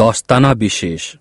দস্তানা বিশেষ।